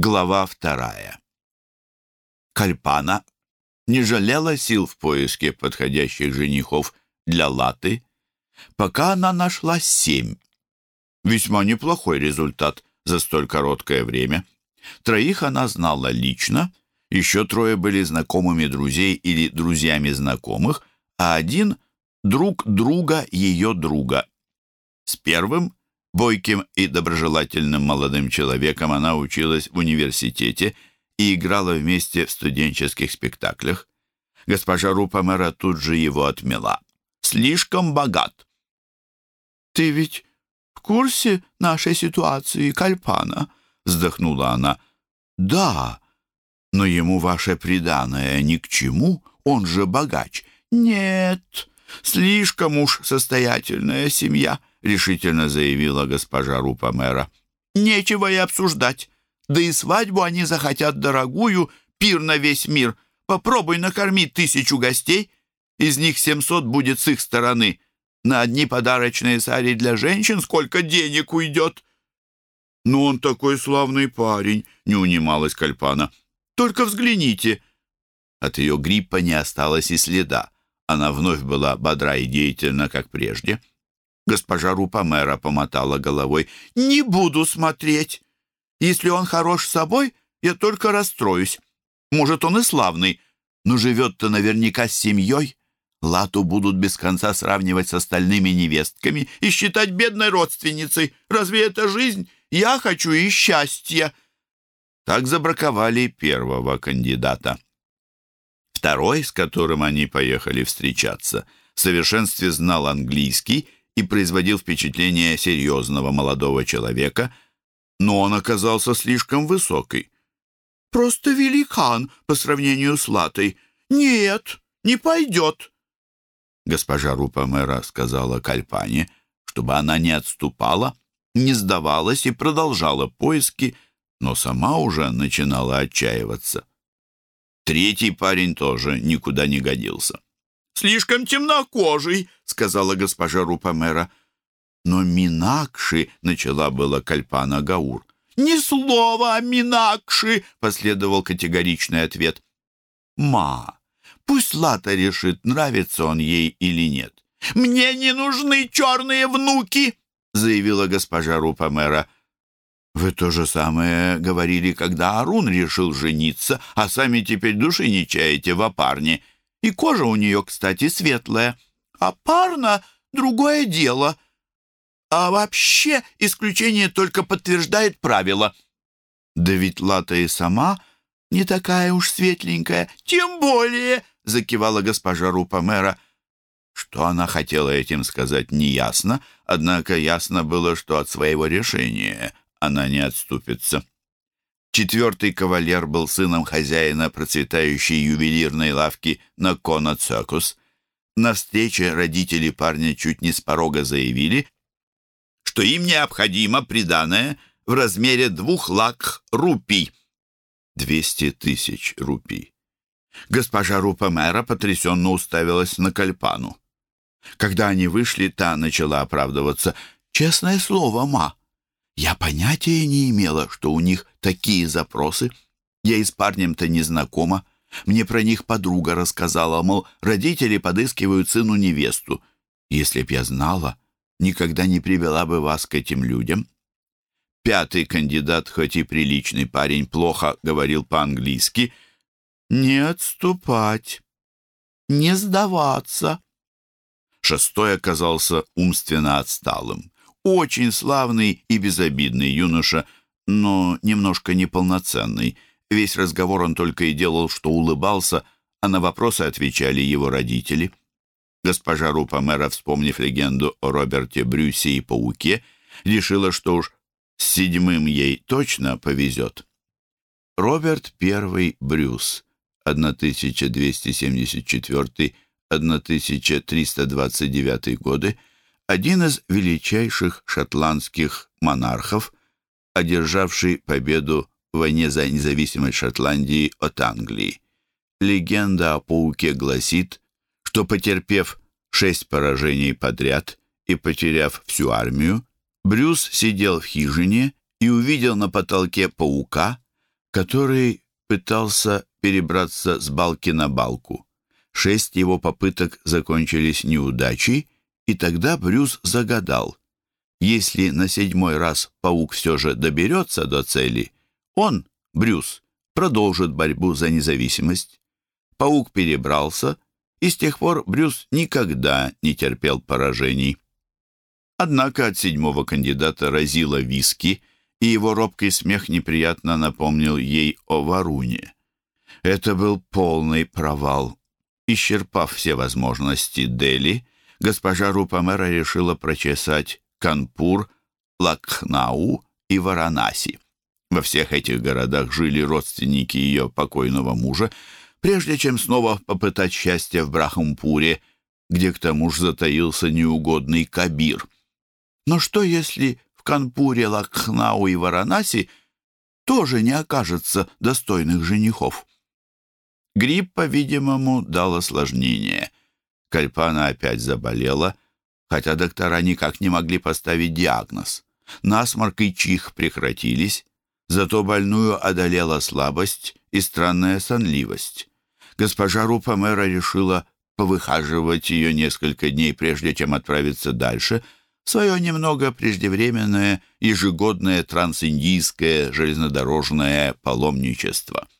Глава вторая. Кальпана не жалела сил в поиске подходящих женихов для Латы, пока она нашла семь. Весьма неплохой результат за столь короткое время. Троих она знала лично, еще трое были знакомыми друзей или друзьями знакомых, а один — друг друга ее друга. С первым Бойким и доброжелательным молодым человеком она училась в университете и играла вместе в студенческих спектаклях. Госпожа Рупамера тут же его отмела. «Слишком богат». «Ты ведь в курсе нашей ситуации, Кальпана?» — вздохнула она. «Да, но ему ваше преданное ни к чему, он же богач». «Нет, слишком уж состоятельная семья». — решительно заявила госпожа Рупа-мэра. «Нечего и обсуждать. Да и свадьбу они захотят дорогую, пир на весь мир. Попробуй накормить тысячу гостей. Из них семьсот будет с их стороны. На одни подарочные сари для женщин сколько денег уйдет?» «Ну, он такой славный парень», — не унималась Кальпана. «Только взгляните». От ее гриппа не осталось и следа. Она вновь была бодра и деятельна, как прежде. Госпожа Рупа-мэра помотала головой. «Не буду смотреть. Если он хорош собой, я только расстроюсь. Может, он и славный, но живет-то наверняка с семьей. Лату будут без конца сравнивать с остальными невестками и считать бедной родственницей. Разве это жизнь? Я хочу и счастья». Так забраковали первого кандидата. Второй, с которым они поехали встречаться, в совершенстве знал английский и производил впечатление серьезного молодого человека, но он оказался слишком высокий. «Просто великан по сравнению с Латой. Нет, не пойдет!» Госпожа Рупа-мэра сказала Кальпане, чтобы она не отступала, не сдавалась и продолжала поиски, но сама уже начинала отчаиваться. Третий парень тоже никуда не годился. «Слишком темнокожий», — сказала госпожа Рупамера. «Но Минакши», — начала была Кальпана Гаур. «Ни слова о Минакши», — последовал категоричный ответ. «Ма, пусть Лата решит, нравится он ей или нет». «Мне не нужны черные внуки», — заявила госпожа Рупамера. «Вы то же самое говорили, когда Арун решил жениться, а сами теперь души не чаете в опарне». И кожа у нее, кстати, светлая. А парно — другое дело. А вообще исключение только подтверждает правило. Да ведь Лата и сама не такая уж светленькая. Тем более, — закивала госпожа Рупа-мэра. Что она хотела этим сказать, неясно, однако ясно было, что от своего решения она не отступится. Четвертый кавалер был сыном хозяина процветающей ювелирной лавки на Конацакус. На встрече родители парня чуть не с порога заявили, что им необходимо приданное в размере двух лак рупий. Двести тысяч рупий. Госпожа Рупа-мэра потрясенно уставилась на Кальпану. Когда они вышли, та начала оправдываться. «Честное слово, ма, я понятия не имела, что у них такие запросы. Я и с парнем-то не знакома. Мне про них подруга рассказала, мол, родители подыскивают сыну невесту. Если б я знала, никогда не привела бы вас к этим людям. Пятый кандидат, хоть и приличный парень, плохо говорил по-английски. «Не отступать, не сдаваться». Шестой оказался умственно отсталым очень славный и безобидный юноша, но немножко неполноценный. Весь разговор он только и делал, что улыбался, а на вопросы отвечали его родители. Госпожа Рупа-мэра, вспомнив легенду о Роберте Брюсе и Пауке, решила, что уж с седьмым ей точно повезет. Роберт I Брюс, 1274-1329 годы, один из величайших шотландских монархов, одержавший победу в войне за независимость Шотландии от Англии. Легенда о пауке гласит, что, потерпев шесть поражений подряд и потеряв всю армию, Брюс сидел в хижине и увидел на потолке паука, который пытался перебраться с балки на балку. Шесть его попыток закончились неудачей, и тогда Брюс загадал. Если на седьмой раз паук все же доберется до цели, он, Брюс, продолжит борьбу за независимость. Паук перебрался, и с тех пор Брюс никогда не терпел поражений. Однако от седьмого кандидата разило виски, и его робкий смех неприятно напомнил ей о Варуне. Это был полный провал. Исчерпав все возможности Дели, госпожа Рупамера решила прочесать Канпур, Лакхнау и Варанаси. Во всех этих городах жили родственники ее покойного мужа, прежде чем снова попытать счастье в Брахампуре, где к тому же затаился неугодный Кабир. Но что, если в Канпуре, Лакхнау и Варанаси тоже не окажется достойных женихов? Грипп, по-видимому, дал осложнение. Кальпана опять заболела, хотя доктора никак не могли поставить диагноз. Насморк и чих прекратились, зато больную одолела слабость и странная сонливость. Госпожа Рупамера решила повыхаживать ее несколько дней, прежде чем отправиться дальше, свое немного преждевременное ежегодное трансиндийское железнодорожное паломничество —